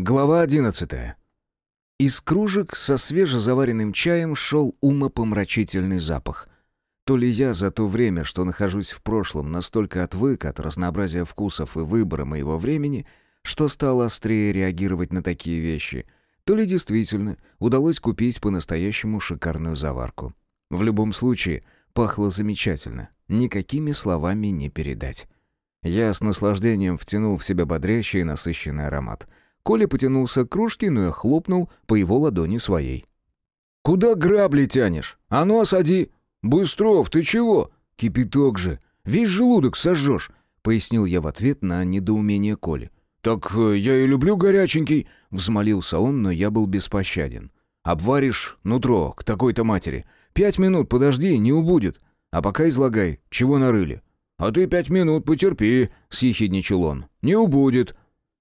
Глава одиннадцатая. Из кружек со свежезаваренным чаем шел умопомрачительный запах. То ли я за то время, что нахожусь в прошлом, настолько отвык от разнообразия вкусов и выбора моего времени, что стал острее реагировать на такие вещи, то ли действительно удалось купить по-настоящему шикарную заварку. В любом случае, пахло замечательно, никакими словами не передать. Я с наслаждением втянул в себя бодрящий и насыщенный аромат — Коля потянулся к кружке, но я хлопнул по его ладони своей. «Куда грабли тянешь? А ну, осади!» «Быстров, ты чего?» «Кипяток же! Весь желудок сожжешь!» — пояснил я в ответ на недоумение Коли. «Так э, я и люблю горяченький!» — взмолился он, но я был беспощаден. «Обваришь нутро к такой-то матери. Пять минут подожди, не убудет. А пока излагай, чего нарыли». «А ты пять минут потерпи», — съехидничал он. «Не убудет».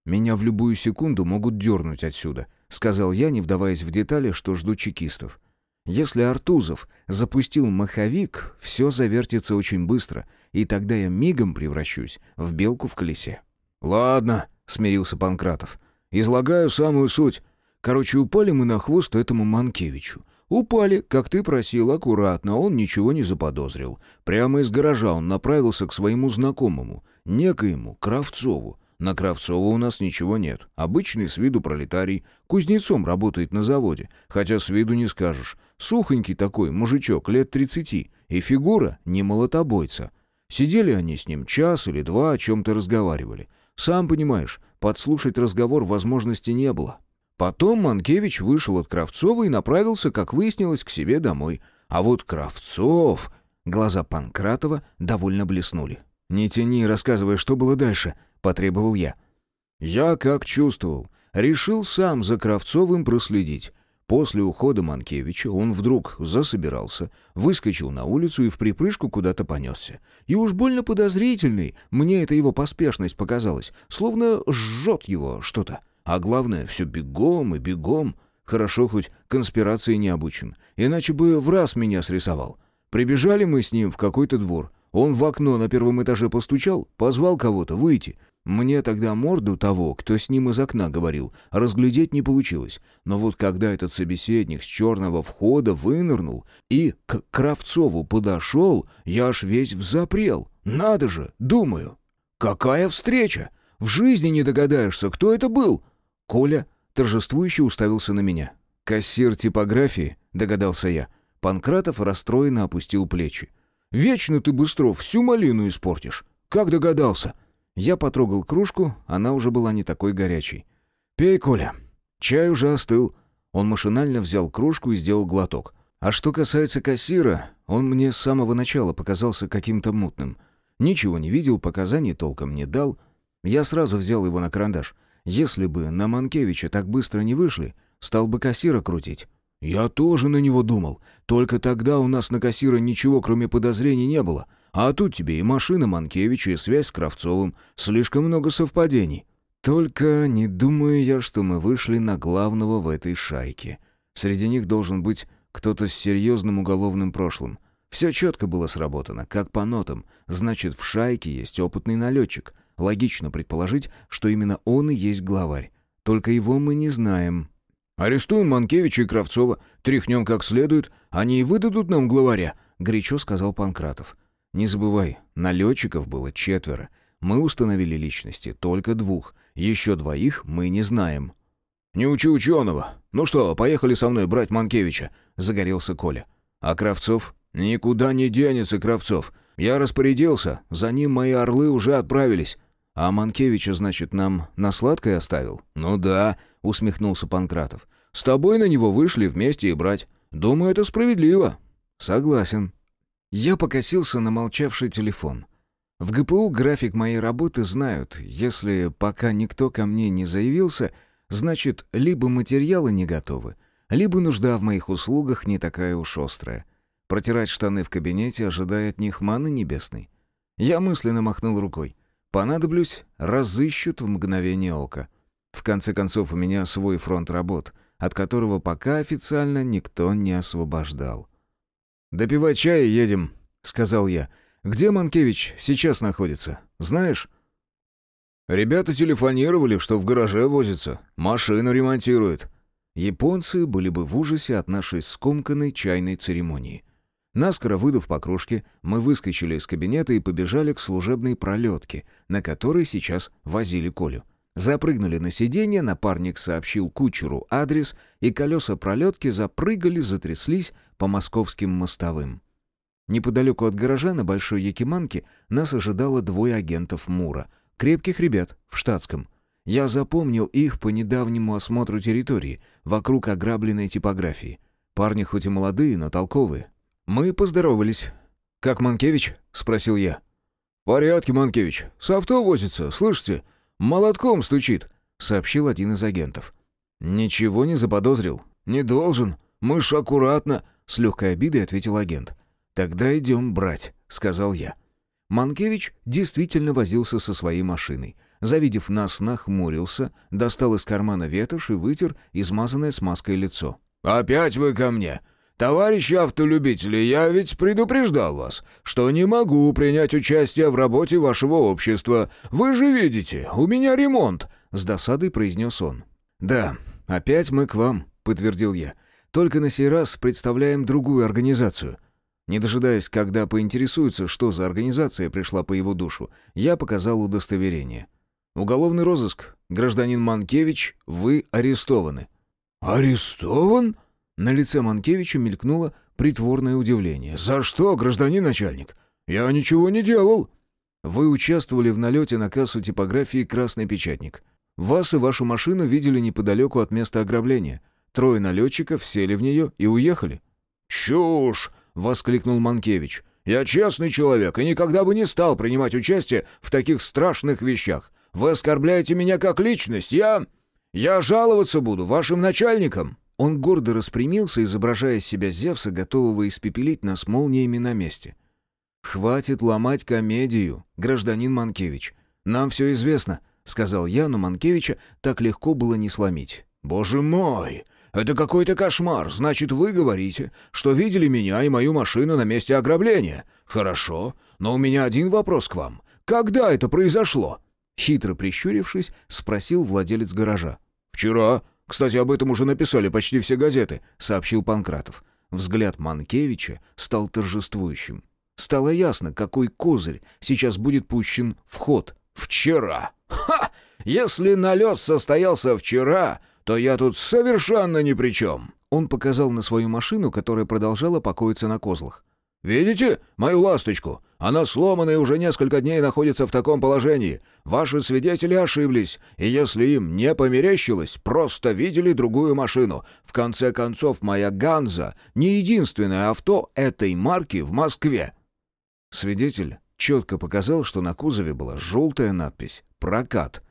«Меня в любую секунду могут дернуть отсюда», — сказал я, не вдаваясь в детали, что жду чекистов. «Если Артузов запустил маховик, все завертится очень быстро, и тогда я мигом превращусь в белку в колесе». «Ладно», — смирился Панкратов. «Излагаю самую суть. Короче, упали мы на хвост этому Манкевичу. Упали, как ты просил, аккуратно, он ничего не заподозрил. Прямо из гаража он направился к своему знакомому, некоему Кравцову. На Кравцова у нас ничего нет. Обычный с виду пролетарий. Кузнецом работает на заводе. Хотя с виду не скажешь. Сухонький такой, мужичок, лет тридцати. И фигура не молотобойца. Сидели они с ним час или два, о чем-то разговаривали. Сам понимаешь, подслушать разговор возможности не было. Потом Манкевич вышел от Кравцова и направился, как выяснилось, к себе домой. А вот Кравцов... Глаза Панкратова довольно блеснули. «Не тяни, рассказывай, что было дальше», — потребовал я. Я как чувствовал, решил сам за Кравцовым проследить. После ухода Манкевича он вдруг засобирался, выскочил на улицу и в припрыжку куда-то понесся. И уж больно подозрительный, мне эта его поспешность показалась, словно жжет его что-то. А главное, все бегом и бегом. Хорошо, хоть конспирации не обучен, иначе бы в раз меня срисовал. Прибежали мы с ним в какой-то двор. Он в окно на первом этаже постучал, позвал кого-то выйти. Мне тогда морду того, кто с ним из окна говорил, разглядеть не получилось. Но вот когда этот собеседник с черного входа вынырнул и к Кравцову подошел, я аж весь взапрел. Надо же, думаю. Какая встреча! В жизни не догадаешься, кто это был. Коля торжествующе уставился на меня. «Кассир типографии», — догадался я. Панкратов расстроенно опустил плечи. «Вечно ты, Быстров, всю малину испортишь. Как догадался?» Я потрогал кружку, она уже была не такой горячей. «Пей, Коля. Чай уже остыл». Он машинально взял кружку и сделал глоток. А что касается кассира, он мне с самого начала показался каким-то мутным. Ничего не видел, показаний толком не дал. Я сразу взял его на карандаш. Если бы на Манкевича так быстро не вышли, стал бы кассира крутить. «Я тоже на него думал. Только тогда у нас на кассира ничего, кроме подозрений, не было. А тут тебе и машина Манкевича, и связь с Кравцовым. Слишком много совпадений. Только не думаю я, что мы вышли на главного в этой шайке. Среди них должен быть кто-то с серьезным уголовным прошлым. Все четко было сработано, как по нотам. Значит, в шайке есть опытный налетчик. Логично предположить, что именно он и есть главарь. Только его мы не знаем. «Арестуем Манкевича и Кравцова, тряхнем как следует, они и выдадут нам главаря», — горячо сказал Панкратов. Не забывай, налетчиков было четверо. Мы установили личности только двух. Еще двоих мы не знаем». «Не учи ученого. Ну что, поехали со мной брать Манкевича», — загорелся Коля. «А Кравцов?» «Никуда не денется Кравцов. Я распорядился, за ним мои орлы уже отправились». «А Манкевича, значит, нам на сладкое оставил?» «Ну да», — усмехнулся Панкратов. «С тобой на него вышли вместе и брать. Думаю, это справедливо». «Согласен», я покосился на молчавший телефон. В ГПУ график моей работы знают. Если пока никто ко мне не заявился, значит, либо материалы не готовы, либо нужда в моих услугах не такая уж острая. Протирать штаны в кабинете, ожидая от них маны небесной. Я мысленно махнул рукой. Понадоблюсь, разыщут в мгновение ока. В конце концов, у меня свой фронт работ, от которого пока официально никто не освобождал. «Допивай чай едем», — сказал я. «Где Манкевич сейчас находится? Знаешь?» «Ребята телефонировали, что в гараже возятся. Машину ремонтируют». Японцы были бы в ужасе от нашей скомканной чайной церемонии. Наскоро выдав по кружке, мы выскочили из кабинета и побежали к служебной пролетке, на которой сейчас возили Колю. Запрыгнули на сиденье, напарник сообщил кучеру адрес, и колеса пролетки запрыгали, затряслись по московским мостовым. Неподалеку от гаража на Большой Якиманке нас ожидало двое агентов МУРа. Крепких ребят, в штатском. Я запомнил их по недавнему осмотру территории, вокруг ограбленной типографии. Парни хоть и молодые, но толковые. Мы поздоровались. «Как Манкевич?» — спросил я. «В порядке, Манкевич. С авто возится, слышите? Молотком стучит», — сообщил один из агентов. «Ничего не заподозрил?» «Не должен. Мы ж аккуратно», — с легкой обидой ответил агент. «Тогда идем брать», — сказал я. Манкевич действительно возился со своей машиной. Завидев нас, нахмурился, достал из кармана ветошь и вытер измазанное смазкой лицо. «Опять вы ко мне? Товарищи автолюбители, я ведь предупреждал вас, что не могу принять участие в работе вашего общества. Вы же видите, у меня ремонт», — с досадой произнес он. «Да, опять мы к вам», — подтвердил я. «Только на сей раз представляем другую организацию». Не дожидаясь, когда поинтересуются, что за организация пришла по его душу, я показал удостоверение. «Уголовный розыск. Гражданин Манкевич, вы арестованы». «Арестован?» На лице Манкевича мелькнуло притворное удивление. «За что, гражданин начальник? Я ничего не делал». «Вы участвовали в налете на кассу типографии «Красный печатник». Вас и вашу машину видели неподалеку от места ограбления. Трое налетчиков сели в нее и уехали». «Чушь!» воскликнул Манкевич. «Я честный человек и никогда бы не стал принимать участие в таких страшных вещах. Вы оскорбляете меня как личность. Я... я жаловаться буду вашим начальникам». Он гордо распрямился, изображая себя Зевса, готового испепелить нас молниями на месте. «Хватит ломать комедию, гражданин Манкевич. Нам все известно», — сказал я, но Манкевича так легко было не сломить. «Боже мой! «Это какой-то кошмар. Значит, вы говорите, что видели меня и мою машину на месте ограбления. Хорошо, но у меня один вопрос к вам. Когда это произошло?» Хитро прищурившись, спросил владелец гаража. «Вчера. Кстати, об этом уже написали почти все газеты», — сообщил Панкратов. Взгляд Манкевича стал торжествующим. Стало ясно, какой козырь сейчас будет пущен в ход. «Вчера! Ха! Если налет состоялся вчера, то я тут совершенно ни при чем!» Он показал на свою машину, которая продолжала покоиться на козлах. «Видите мою ласточку? Она сломана и уже несколько дней находится в таком положении. Ваши свидетели ошиблись, и если им не померещилось, просто видели другую машину. В конце концов, моя «Ганза» — не единственное авто этой марки в Москве». Свидетель четко показал, что на кузове была желтая надпись «Прокат»,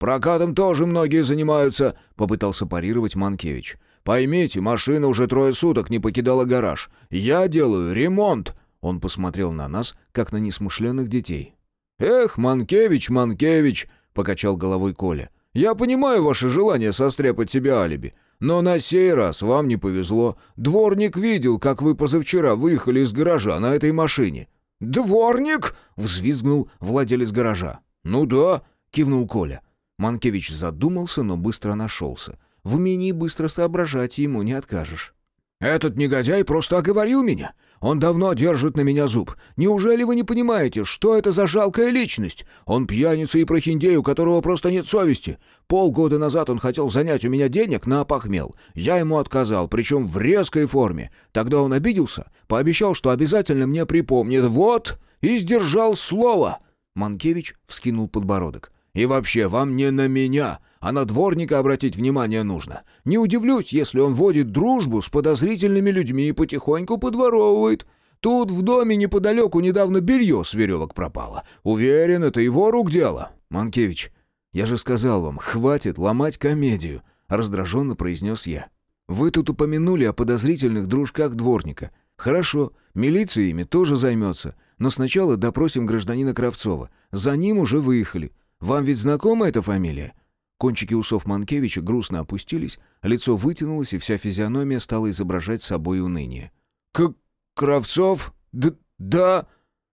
«Прокатом тоже многие занимаются», — попытался парировать Манкевич. «Поймите, машина уже трое суток не покидала гараж. Я делаю ремонт!» Он посмотрел на нас, как на несмышленных детей. «Эх, Манкевич, Манкевич!» — покачал головой Коля. «Я понимаю ваше желание состряпать себе алиби, но на сей раз вам не повезло. Дворник видел, как вы позавчера выехали из гаража на этой машине». «Дворник?» — взвизгнул владелец гаража. «Ну да», — кивнул Коля. Манкевич задумался, но быстро нашелся. В умении быстро соображать ему не откажешь. «Этот негодяй просто оговорил меня. Он давно держит на меня зуб. Неужели вы не понимаете, что это за жалкая личность? Он пьяница и прохиндей, у которого просто нет совести. Полгода назад он хотел занять у меня денег на опохмел. Я ему отказал, причем в резкой форме. Тогда он обиделся, пообещал, что обязательно мне припомнит. Вот, и сдержал слово». Манкевич вскинул подбородок. И вообще, вам не на меня, а на дворника обратить внимание нужно. Не удивлюсь, если он водит дружбу с подозрительными людьми и потихоньку подворовывает. Тут в доме неподалеку недавно белье с веревок пропало. Уверен, это его рук дело. Манкевич, я же сказал вам, хватит ломать комедию, раздраженно произнес я. Вы тут упомянули о подозрительных дружках дворника. Хорошо, милиция ими тоже займется, но сначала допросим гражданина Кравцова. За ним уже выехали. Вам ведь знакома эта фамилия?» Кончики усов Манкевича грустно опустились, лицо вытянулось, и вся физиономия стала изображать собой уныние. «К... Кравцов? Д... Да...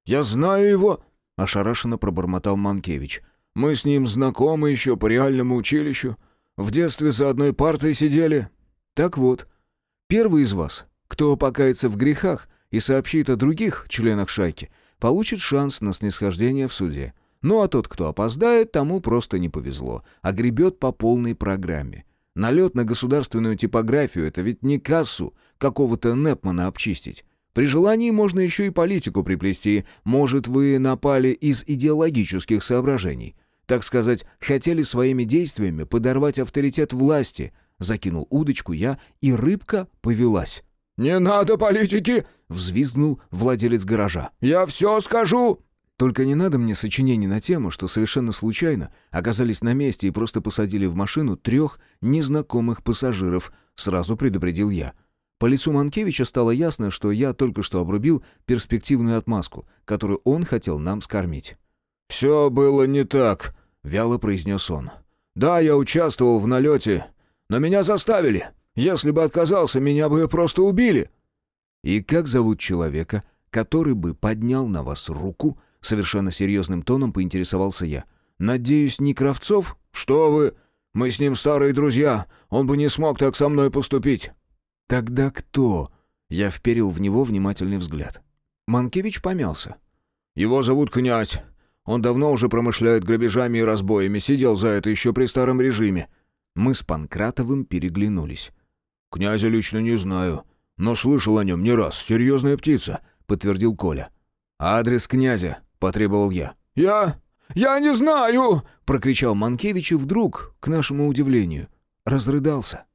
Я знаю его...» — ошарашенно пробормотал Манкевич. Мы с ним знакомы еще по реальному училищу. В детстве за одной партой сидели. Так вот, первый из вас, кто покается в грехах и сообщит о других членах шайки, получит шанс на снисхождение в суде. Ну а тот, кто опоздает, тому просто не повезло, а гребет по полной программе. Налет на государственную типографию — это ведь не кассу какого-то Непмана обчистить. При желании можно еще и политику приплести. Может, вы напали из идеологических соображений. Так сказать, хотели своими действиями подорвать авторитет власти. Закинул удочку я, и рыбка повелась. «Не надо политики!» — взвизгнул владелец гаража. «Я все скажу!» «Только не надо мне сочинений на тему, что совершенно случайно оказались на месте и просто посадили в машину трех незнакомых пассажиров», — сразу предупредил я. По лицу Манкевича стало ясно, что я только что обрубил перспективную отмазку, которую он хотел нам скормить. «Все было не так», — вяло произнес он. «Да, я участвовал в налете, но меня заставили. Если бы отказался, меня бы просто убили». «И как зовут человека, который бы поднял на вас руку?» Совершенно серьезным тоном поинтересовался я. «Надеюсь, не Кравцов?» «Что вы? Мы с ним старые друзья. Он бы не смог так со мной поступить». «Тогда кто?» Я вперил в него внимательный взгляд. Манкевич помялся. «Его зовут князь. Он давно уже промышляет грабежами и разбоями, сидел за это еще при старом режиме». Мы с Панкратовым переглянулись. «Князя лично не знаю, но слышал о нем не раз. Серьезная птица», — подтвердил Коля. «Адрес князя», — потребовал я. «Я... я не знаю!» — прокричал Манкевич и вдруг, к нашему удивлению, разрыдался.